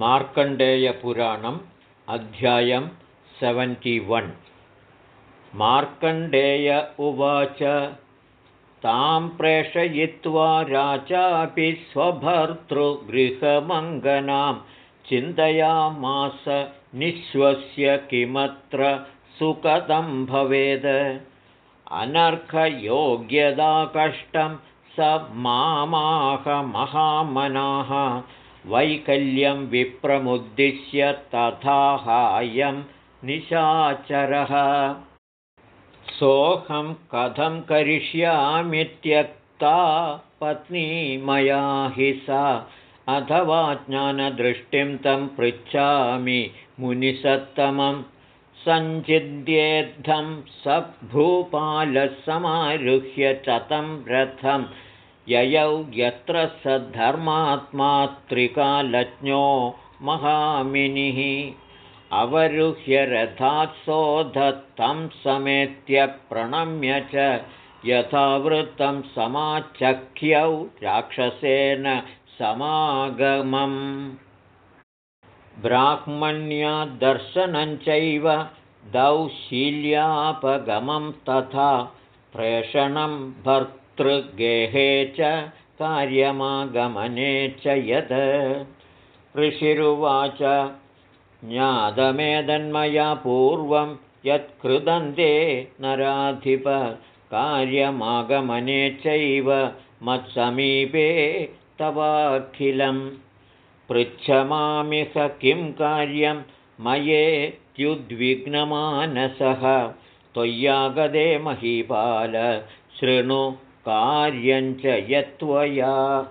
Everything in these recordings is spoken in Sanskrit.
मार्कण्डेयपुराणम् अध्यायं सेवेण्टिवन् मार्कण्डेय उवाच तां प्रेषयित्वा राजापि स्वभर्तृगृहमङ्गनां चिन्तयामास निःश्वस्य किमत्र सुखदं भवेद्। अनर्घयोग्यदाकष्टं स मामाहमहामनाः वैकल्यं विप्रमुद्दिश्य तथाहायं निशाचरः। सोऽहं कथं करिष्यामि त्यक्ता पत्नी मया हि सा। अथवा ज्ञानदृष्टिं तं पृच्छामि मुनिसत्तमं। सञ्चिद्येद्धं स भूपालसमारुह्य च तं रथं ययौ यत्र स धर्मात्मा त्रिकालज्ञो महामिनिः। अवरुह्य रथात्सोधत्तं समेत्य प्रणम्य च यथावृत्तं समाचख्यौ राक्षसेन समागमम्। ब्राह्मण्यादर्शनञ्चैव दौशील्यापगमं तथा प्रेषणं भर्तृगेहे च कार्यमागमने च यत्। ऋषिरुवाच ज्ञातमेदन्मया पूर्वं यत्कृदन्ते नराधिप कार्यमागमने चैव मत्समीपे तवाखिलं पृच्छमामिह किं कार्यं मयेत्युद्विग्नमानसः त्वय्यागदे महीपाल शृणु कार्यञ्च यत्त्वया।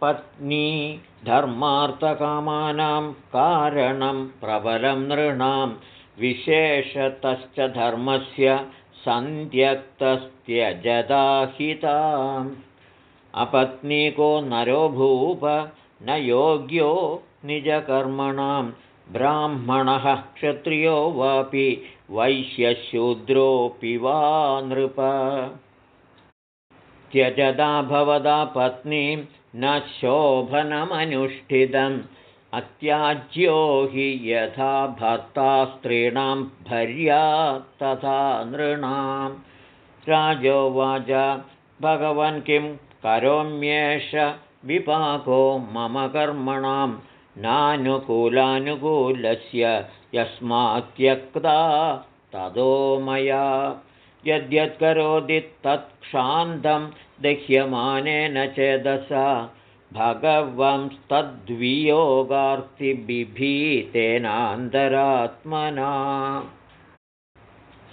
पत्नी धर्मार्थकामानां कारणं प्रबलं नृणां। विशेषतश्च धर्मस्य सन्त्यक्तस्त्यजदाहिताम्। अपत्नीको नरो भूप न योग्यो निजकर्मणां। ब्राह्मणः क्षत्रियो वापि वैश्यशूद्रोऽपि वा नृप त्यजदा भवदा पत्नीं न शोभनमनुष्ठितम्। अत्याज्यो हि यथा भर्ता स्त्रीणां भर्या तथा नृणां। राजोवाच भगवन् किं करोम्येष विपाको मम कर्मणां। नानुकूलानुकूलस्य यस्मात्यक्ता ततो मया यद्यत्करोति तत्क्षान्तं दह्यमानेन चेदसा। भगवंस्तद्वियोगार्तिबिभीतेनान्तरात्मना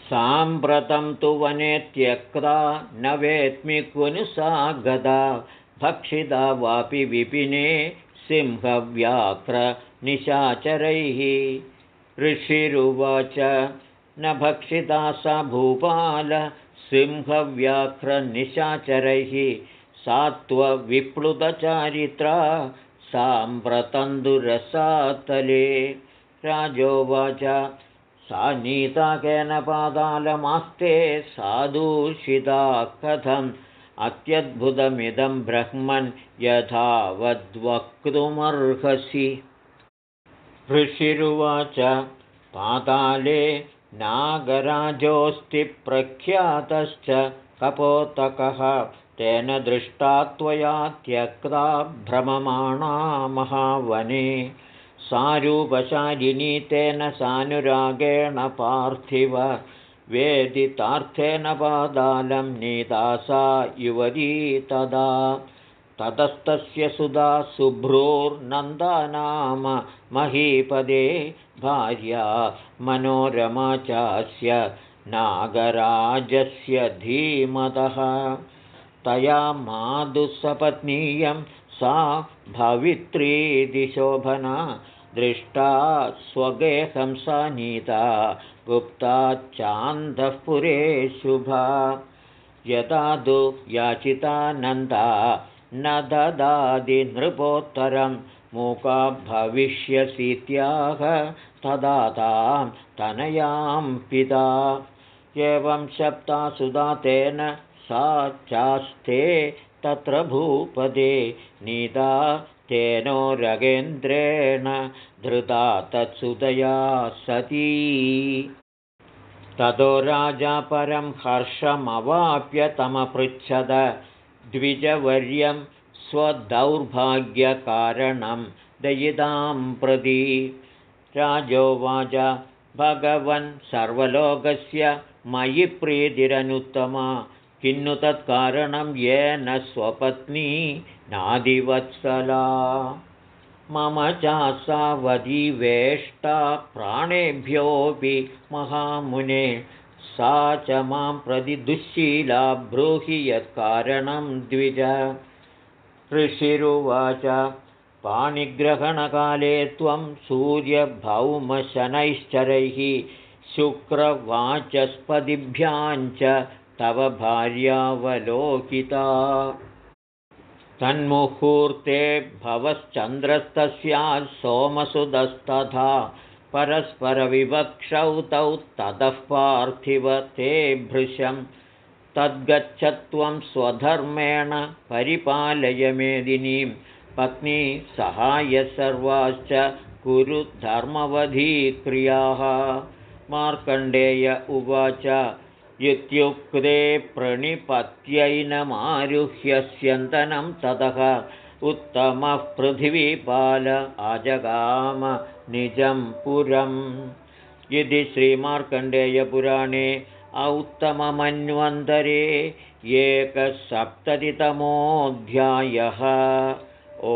साम्प्रतं तु वने त्यक्ता न वेत्मि कुनु सा गदा। भक्षिता वापि विपिने सिंहव्याघ्रनिशाचरैः। ऋषिरुवाच न भक्षिता सा भूपाल सिंहव्याघ्रनिशाचरैः सा त्वविप्लुतचारित्रा साम्प्रतन्दुरसातले। राजोवाच सा नीताकेन पादालमास्ते साधूषिता कथम् अत्यद्भुतमिदं ब्रह्मन् यथा वद्वक्तुमर्हसि ऋषिरुवाच पाताले नागराजोऽस्ति प्रख्यातश्च कपोतकः तेन दृष्टा त्वया त्यक्ता भ्रममाणा महावने। सारूपशालिनी तेन सानुरागेण पार्थिव वेदितार्थेन पादालं नीदासा युवती तदा ततस्तस्य सुधा शुभ्रूर्नन्दानाम महीपदे भार्या मनोरमा चास्य नागराजस्य धीमतः। तया माधुसपत्नीयं सा भवित्रीदिशोभना दृष्टा स्वगेहं सा नीता गुप्ता चान्दःपुरे शुभा। यदा तु याचितानन्दा न ददादिनृपोत्तरं मूका भविष्यसीत्याह तदा तां तनयां पिता। एवं सुधा तेन सा चास्ते तत्र भूपदे नीता तेनो रगेन्द्रेण धृता तत्सुदया सती। ततो राजा परं हर्षमवाप्य तमपृच्छद द्विजवर्यं स्वदौर्भाग्यकारणं दयितां प्रति। राजोवाच भगवन् सर्वलोकस्य मयि प्रीतिरनुत्तमा। किन्नु तत्कारणं येन स्वपत्नी नादिवत्सला। मम चासावधी वेष्टा प्राणेभ्योऽपि महामुने सा च मां प्रति दुःशीला ब्रूहि यत्कारणं द्विज। ऋषिरुवाच पाणिग्रहणकाले त्वं सूर्यभौमशनैश्चरैः शुक्रवाचस्पतिभ्याञ्च तव भार्यावलोकिता। तन्मुहूर्ते भवश्चन्द्रस्तस्या सोमसुदस्तथा परस्परविवक्षौ तौ ततः पार्थिव ते भृशं। तद्गच्छत्वं स्वधर्मेण परिपालय मेदिनीं पत्नी सहाय सर्वाश्च कुरु धर्मवधीक्रियाः मार्कण्डेय उवाच इत्युक्ते प्रणिपत्यैनमारुह्यस्यन्तनं ततः उत्तमः पृथिवीपाल अजगाम निजं पुरम्। इति श्रीमार्कण्डेयपुराणे औत्तममन्वन्तरे एकसप्ततितमोऽध्यायः। ओ